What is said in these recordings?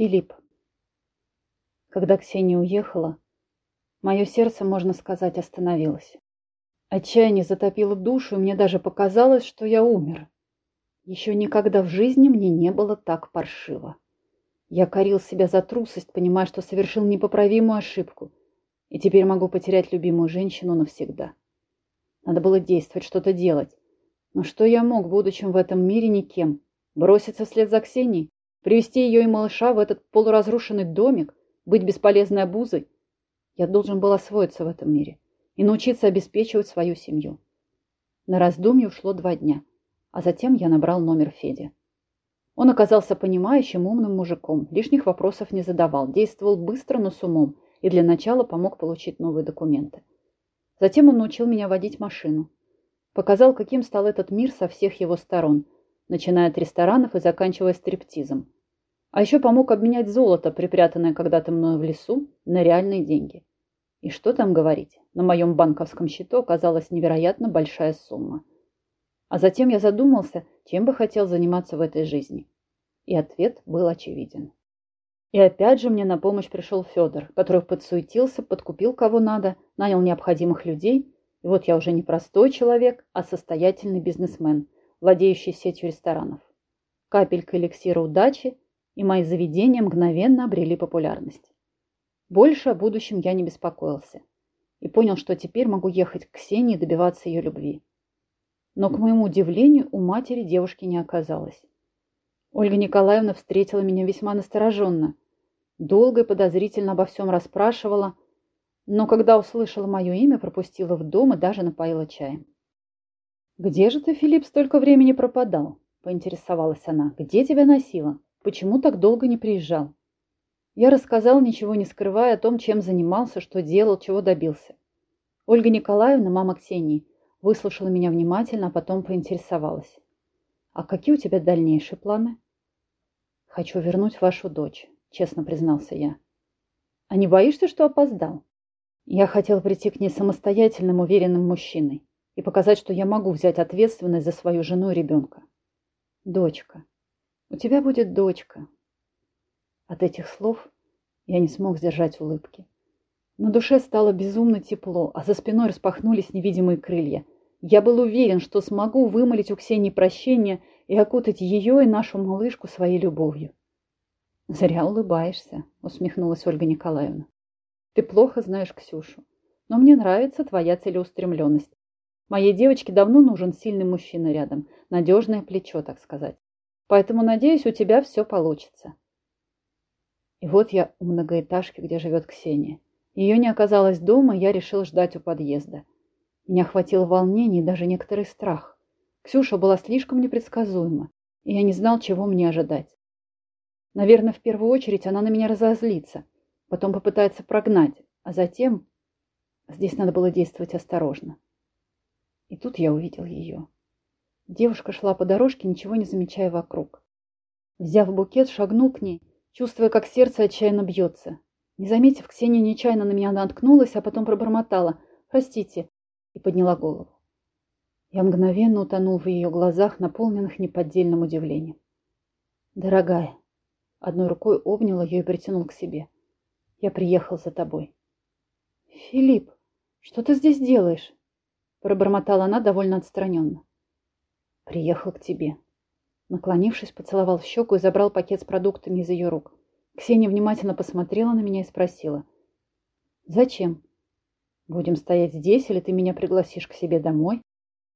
Филипп. Когда Ксения уехала, мое сердце, можно сказать, остановилось. Отчаяние затопило душу, и мне даже показалось, что я умер. Еще никогда в жизни мне не было так паршиво. Я корил себя за трусость, понимая, что совершил непоправимую ошибку, и теперь могу потерять любимую женщину навсегда. Надо было действовать, что-то делать. Но что я мог, будучи в этом мире никем? Броситься вслед за Ксенией? Привести ее и малыша в этот полуразрушенный домик? Быть бесполезной обузой? Я должен был освоиться в этом мире и научиться обеспечивать свою семью. На раздумье ушло два дня, а затем я набрал номер Феди. Он оказался понимающим, умным мужиком, лишних вопросов не задавал, действовал быстро, но с умом, и для начала помог получить новые документы. Затем он научил меня водить машину. Показал, каким стал этот мир со всех его сторон, начиная от ресторанов и заканчивая стриптизом. А еще помог обменять золото, припрятанное когда-то мною в лесу, на реальные деньги. И что там говорить, на моем банковском счету оказалась невероятно большая сумма. А затем я задумался, чем бы хотел заниматься в этой жизни. И ответ был очевиден. И опять же мне на помощь пришел Федор, который подсуетился, подкупил кого надо, нанял необходимых людей. И вот я уже не простой человек, а состоятельный бизнесмен, владеющий сетью ресторанов. Капелька эликсира удачи, и мои заведения мгновенно обрели популярность. Больше о будущем я не беспокоился и понял, что теперь могу ехать к Ксении и добиваться ее любви. Но, к моему удивлению, у матери девушки не оказалось. Ольга Николаевна встретила меня весьма настороженно. Долго и подозрительно обо всем расспрашивала, но когда услышала мое имя, пропустила в дом и даже напоила чаем. «Где же ты, Филипп, столько времени пропадал?» – поинтересовалась она. «Где тебя носила? Почему так долго не приезжал?» Я рассказал, ничего не скрывая, о том, чем занимался, что делал, чего добился. Ольга Николаевна, мама Ксении, выслушала меня внимательно, а потом поинтересовалась. «А какие у тебя дальнейшие планы?» «Хочу вернуть вашу дочь», — честно признался я. «А не боишься, что опоздал?» Я хотел прийти к ней самостоятельным, уверенным мужчиной и показать, что я могу взять ответственность за свою жену и ребенка. «Дочка. У тебя будет дочка». От этих слов я не смог сдержать улыбки. На душе стало безумно тепло, а за спиной распахнулись невидимые крылья. Я был уверен, что смогу вымолить у Ксении прощение и окутать ее и нашу малышку своей любовью. «Зря улыбаешься», — усмехнулась Ольга Николаевна. «Ты плохо знаешь Ксюшу, но мне нравится твоя целеустремленность. Моей девочке давно нужен сильный мужчина рядом, надежное плечо, так сказать. Поэтому, надеюсь, у тебя все получится». И вот я у многоэтажки, где живет Ксения. Ее не оказалось дома, я решил ждать у подъезда. Меня охватило волнение и даже некоторый страх. Ксюша была слишком непредсказуема, и я не знал, чего мне ожидать. Наверное, в первую очередь она на меня разозлится, потом попытается прогнать, а затем... Здесь надо было действовать осторожно. И тут я увидел ее. Девушка шла по дорожке, ничего не замечая вокруг. Взяв букет, шагнул к ней, чувствуя, как сердце отчаянно бьется. Не заметив, Ксения нечаянно на меня наткнулась, а потом пробормотала «Простите» и подняла голову. Я мгновенно утонул в ее глазах, наполненных неподдельным удивлением. «Дорогая», одной рукой обнял ее и притянул к себе. «Я приехал за тобой». «Филипп, что ты здесь делаешь?» Пробормотала она довольно отстраненно. «Приехал к тебе». Наклонившись, поцеловал в щеку и забрал пакет с продуктами из ее рук. Ксения внимательно посмотрела на меня и спросила. «Зачем? Будем стоять здесь, или ты меня пригласишь к себе домой?»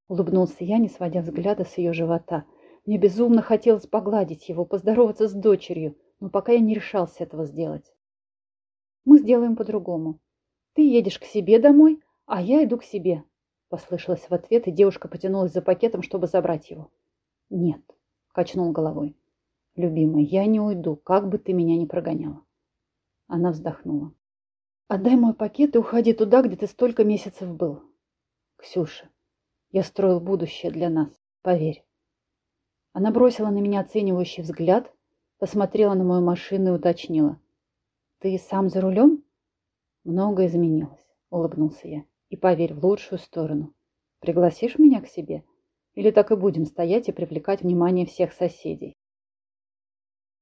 Улыбнулся я, не сводя взгляда с ее живота. Мне безумно хотелось погладить его, поздороваться с дочерью, но пока я не решался этого сделать. «Мы сделаем по-другому. Ты едешь к себе домой, а я иду к себе», послышалось в ответ, и девушка потянулась за пакетом, чтобы забрать его. «Нет», — качнул головой. Любимая, я не уйду, как бы ты меня ни прогоняла. Она вздохнула. Отдай мой пакет и уходи туда, где ты столько месяцев был. Ксюша, я строил будущее для нас, поверь. Она бросила на меня оценивающий взгляд, посмотрела на мою машину и уточнила. Ты сам за рулем? Много изменилось, улыбнулся я. И поверь, в лучшую сторону. Пригласишь меня к себе? Или так и будем стоять и привлекать внимание всех соседей?